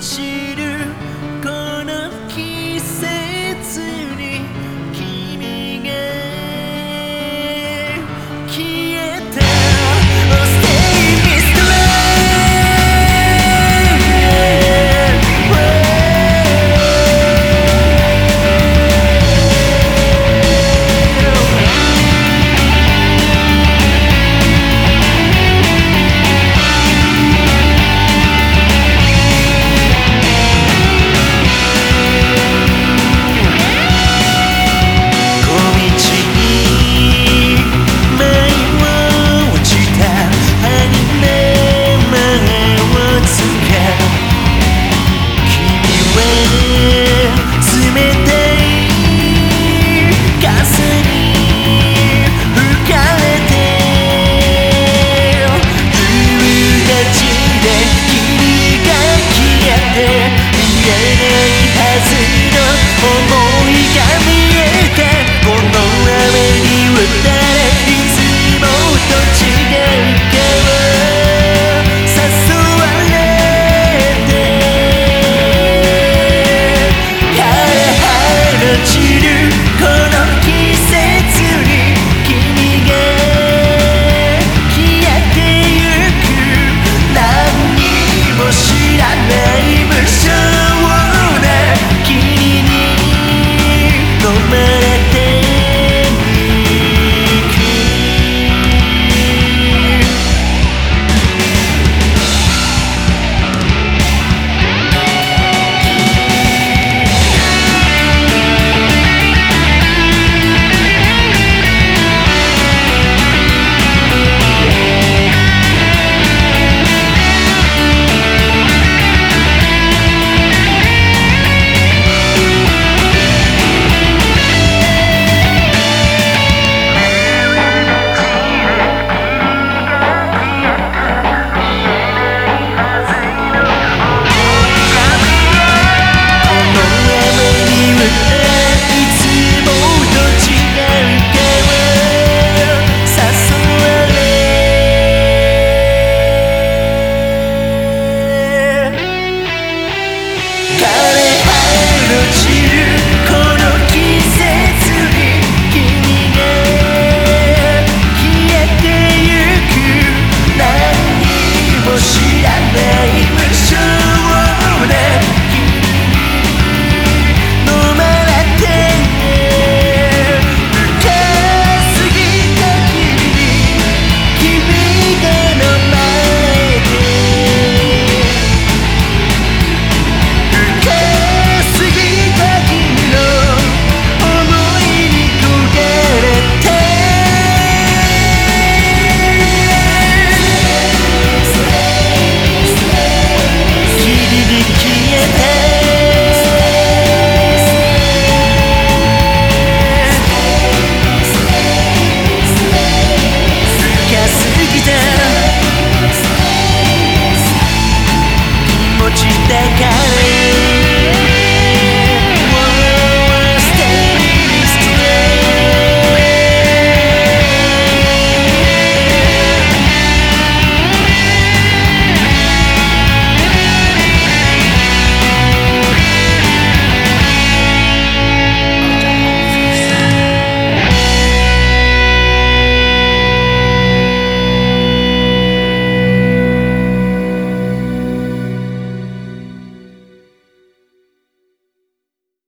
起